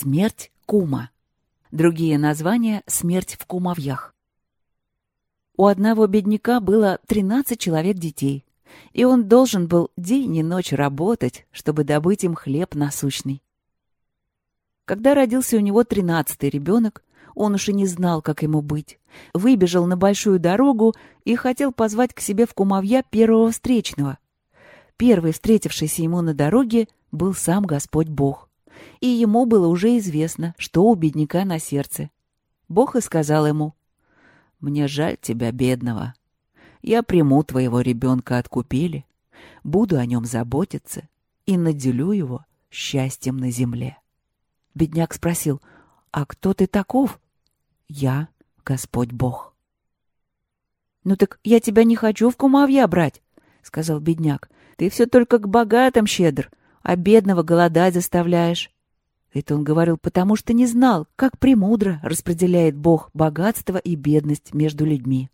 Смерть кума. Другие названия — смерть в кумовьях. У одного бедняка было 13 человек детей, и он должен был день и ночь работать, чтобы добыть им хлеб насущный. Когда родился у него тринадцатый ребенок, он уж и не знал, как ему быть. Выбежал на большую дорогу и хотел позвать к себе в кумовья первого встречного. Первый, встретившийся ему на дороге, был сам Господь Бог. И ему было уже известно, что у бедняка на сердце. Бог и сказал ему, «Мне жаль тебя, бедного. Я приму твоего ребенка от купели, буду о нем заботиться и наделю его счастьем на земле». Бедняк спросил, «А кто ты таков?» Я Господь Бог. «Ну так я тебя не хочу в кумовья брать», — сказал бедняк. «Ты все только к богатым щедр, а бедного голодать заставляешь». Это он говорил потому, что не знал, как премудро распределяет Бог богатство и бедность между людьми.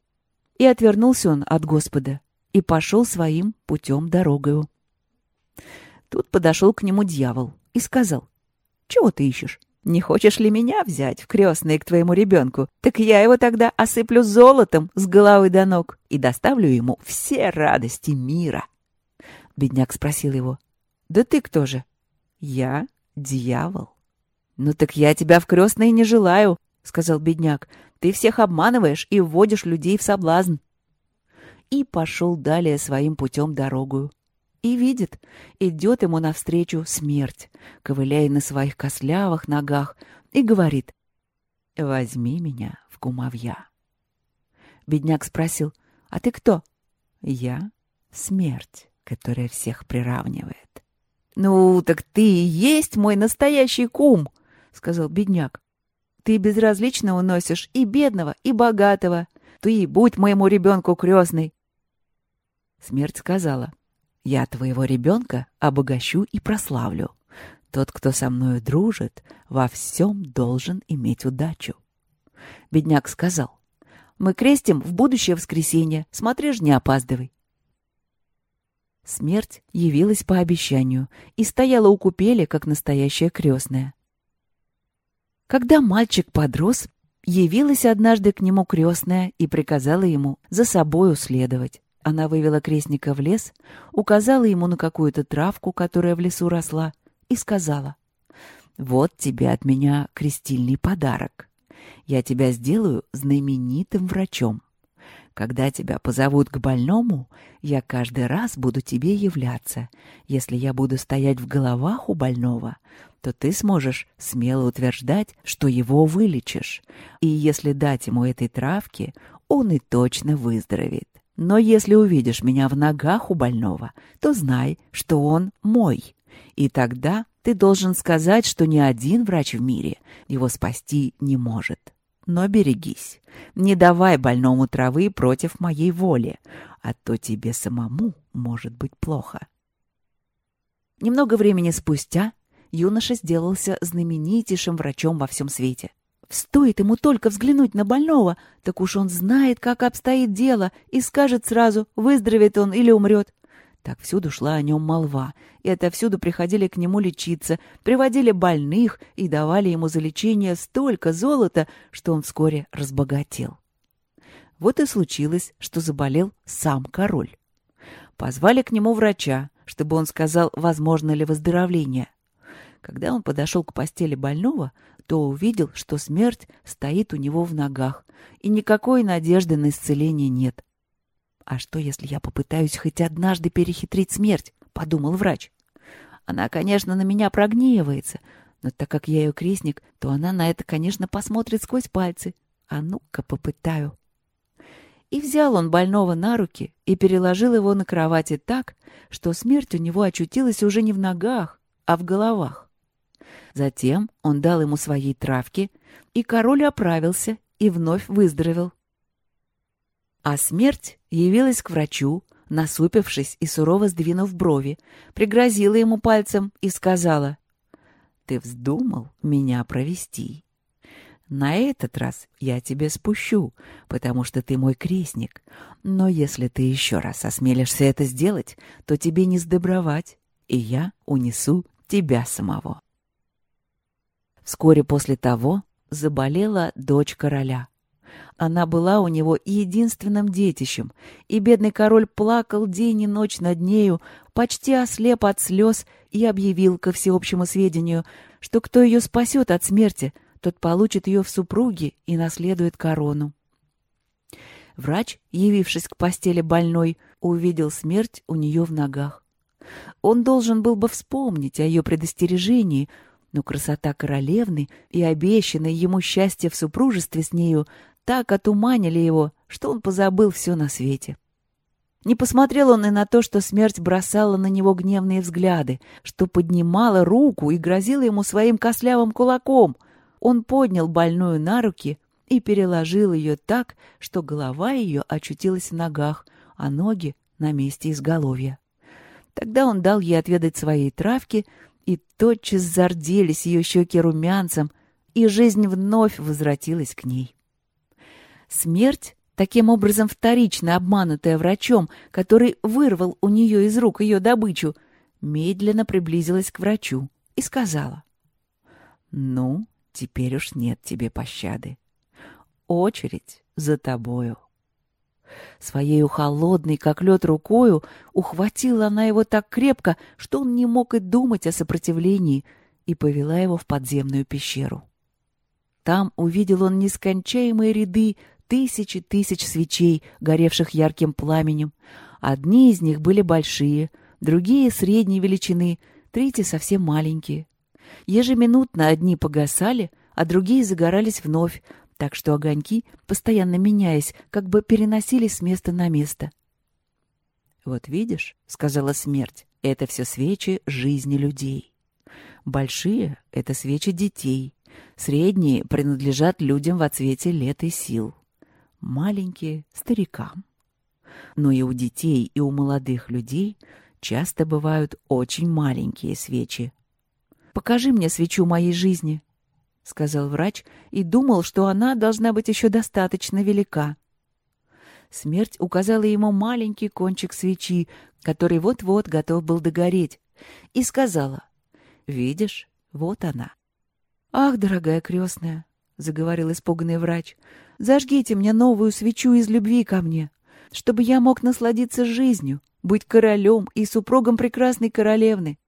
И отвернулся он от Господа и пошел своим путем дорогою. Тут подошел к нему дьявол и сказал, «Чего ты ищешь? Не хочешь ли меня взять в крестные к твоему ребенку? Так я его тогда осыплю золотом с головы до ног и доставлю ему все радости мира. Бедняк спросил его. Да ты кто же? Я дьявол. Ну так я тебя в крестные не желаю, сказал бедняк. Ты всех обманываешь и вводишь людей в соблазн. И пошел далее своим путем дорогую и видит, идет ему навстречу смерть, ковыляя на своих кослявых ногах, и говорит «Возьми меня в кумовья». Бедняк спросил «А ты кто?» «Я — смерть, которая всех приравнивает». «Ну, так ты и есть мой настоящий кум», — сказал бедняк. «Ты безразлично уносишь и бедного, и богатого. Ты будь моему ребенку крестный». Смерть сказала — я твоего ребенка обогащу и прославлю. Тот, кто со мною дружит, во всем должен иметь удачу. Бедняк сказал, мы крестим в будущее воскресенье, смотри ж, не опаздывай. Смерть явилась по обещанию и стояла у купели, как настоящая крестная. Когда мальчик подрос, явилась однажды к нему крестная и приказала ему за собою следовать. Она вывела крестника в лес, указала ему на какую-то травку, которая в лесу росла, и сказала, «Вот тебе от меня крестильный подарок. Я тебя сделаю знаменитым врачом. Когда тебя позовут к больному, я каждый раз буду тебе являться. Если я буду стоять в головах у больного, то ты сможешь смело утверждать, что его вылечишь. И если дать ему этой травки, он и точно выздоровеет. Но если увидишь меня в ногах у больного, то знай, что он мой. И тогда ты должен сказать, что ни один врач в мире его спасти не может. Но берегись, не давай больному травы против моей воли, а то тебе самому может быть плохо. Немного времени спустя юноша сделался знаменитейшим врачом во всем свете — Стоит ему только взглянуть на больного, так уж он знает, как обстоит дело, и скажет сразу, выздоровеет он или умрет. Так всюду шла о нем молва, и отовсюду приходили к нему лечиться, приводили больных и давали ему за лечение столько золота, что он вскоре разбогател. Вот и случилось, что заболел сам король. Позвали к нему врача, чтобы он сказал, возможно ли выздоровление. Когда он подошел к постели больного, то увидел, что смерть стоит у него в ногах, и никакой надежды на исцеление нет. «А что, если я попытаюсь хоть однажды перехитрить смерть?» — подумал врач. «Она, конечно, на меня прогневается, но так как я ее крестник, то она на это, конечно, посмотрит сквозь пальцы. А ну-ка попытаю». И взял он больного на руки и переложил его на кровати так, что смерть у него очутилась уже не в ногах, а в головах. Затем он дал ему своей травки, и король оправился и вновь выздоровел. А смерть явилась к врачу, насупившись и сурово сдвинув брови, пригрозила ему пальцем и сказала, «Ты вздумал меня провести. На этот раз я тебе спущу, потому что ты мой крестник. Но если ты еще раз осмелишься это сделать, то тебе не сдобровать, и я унесу тебя самого». Вскоре после того заболела дочь короля. Она была у него единственным детищем, и бедный король плакал день и ночь над нею, почти ослеп от слез, и объявил ко всеобщему сведению, что кто ее спасет от смерти, тот получит ее в супруги и наследует корону. Врач, явившись к постели больной, увидел смерть у нее в ногах. Он должен был бы вспомнить о ее предостережении, но красота королевны и обещанное ему счастье в супружестве с нею так отуманили его, что он позабыл все на свете. Не посмотрел он и на то, что смерть бросала на него гневные взгляды, что поднимала руку и грозила ему своим кослявым кулаком. Он поднял больную на руки и переложил ее так, что голова ее очутилась в ногах, а ноги — на месте изголовья. Тогда он дал ей отведать своей травки, и тотчас зарделись ее щеки румянцем, и жизнь вновь возвратилась к ней. Смерть, таким образом вторично обманутая врачом, который вырвал у нее из рук ее добычу, медленно приблизилась к врачу и сказала. «Ну, теперь уж нет тебе пощады. Очередь за тобою». Своею холодной, как лед, рукою ухватила она его так крепко, что он не мог и думать о сопротивлении, и повела его в подземную пещеру. Там увидел он нескончаемые ряды тысячи тысяч свечей, горевших ярким пламенем. Одни из них были большие, другие — средней величины, третьи — совсем маленькие. Ежеминутно одни погасали, а другие загорались вновь, так что огоньки, постоянно меняясь, как бы переносились с места на место. «Вот видишь», — сказала смерть, — «это все свечи жизни людей. Большие — это свечи детей, средние принадлежат людям во цвете лет и сил маленькие — старикам. Но и у детей, и у молодых людей часто бывают очень маленькие свечи. «Покажи мне свечу моей жизни», — сказал врач и думал, что она должна быть еще достаточно велика. Смерть указала ему маленький кончик свечи, который вот-вот готов был догореть, и сказала, «Видишь, вот она». «Ах, дорогая крестная», — заговорил испуганный врач, Зажгите мне новую свечу из любви ко мне, чтобы я мог насладиться жизнью, быть королем и супругом прекрасной королевны.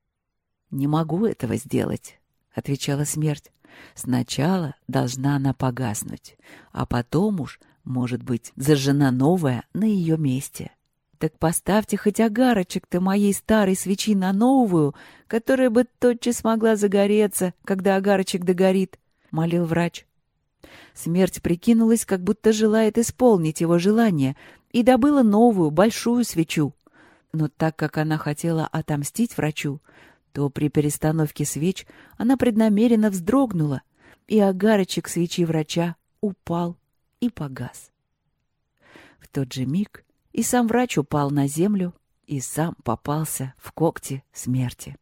— Не могу этого сделать, — отвечала смерть. — Сначала должна она погаснуть, а потом уж, может быть, зажжена новая на ее месте. Так поставьте хоть огарочек-то моей старой свечи на новую, которая бы тотчас могла загореться, когда огарочек догорит, — молил врач. Смерть прикинулась, как будто желает исполнить его желание, и добыла новую, большую свечу. Но так как она хотела отомстить врачу, то при перестановке свеч она преднамеренно вздрогнула, и огарочек свечи врача упал и погас. В тот же миг и сам врач упал на землю, и сам попался в когти смерти.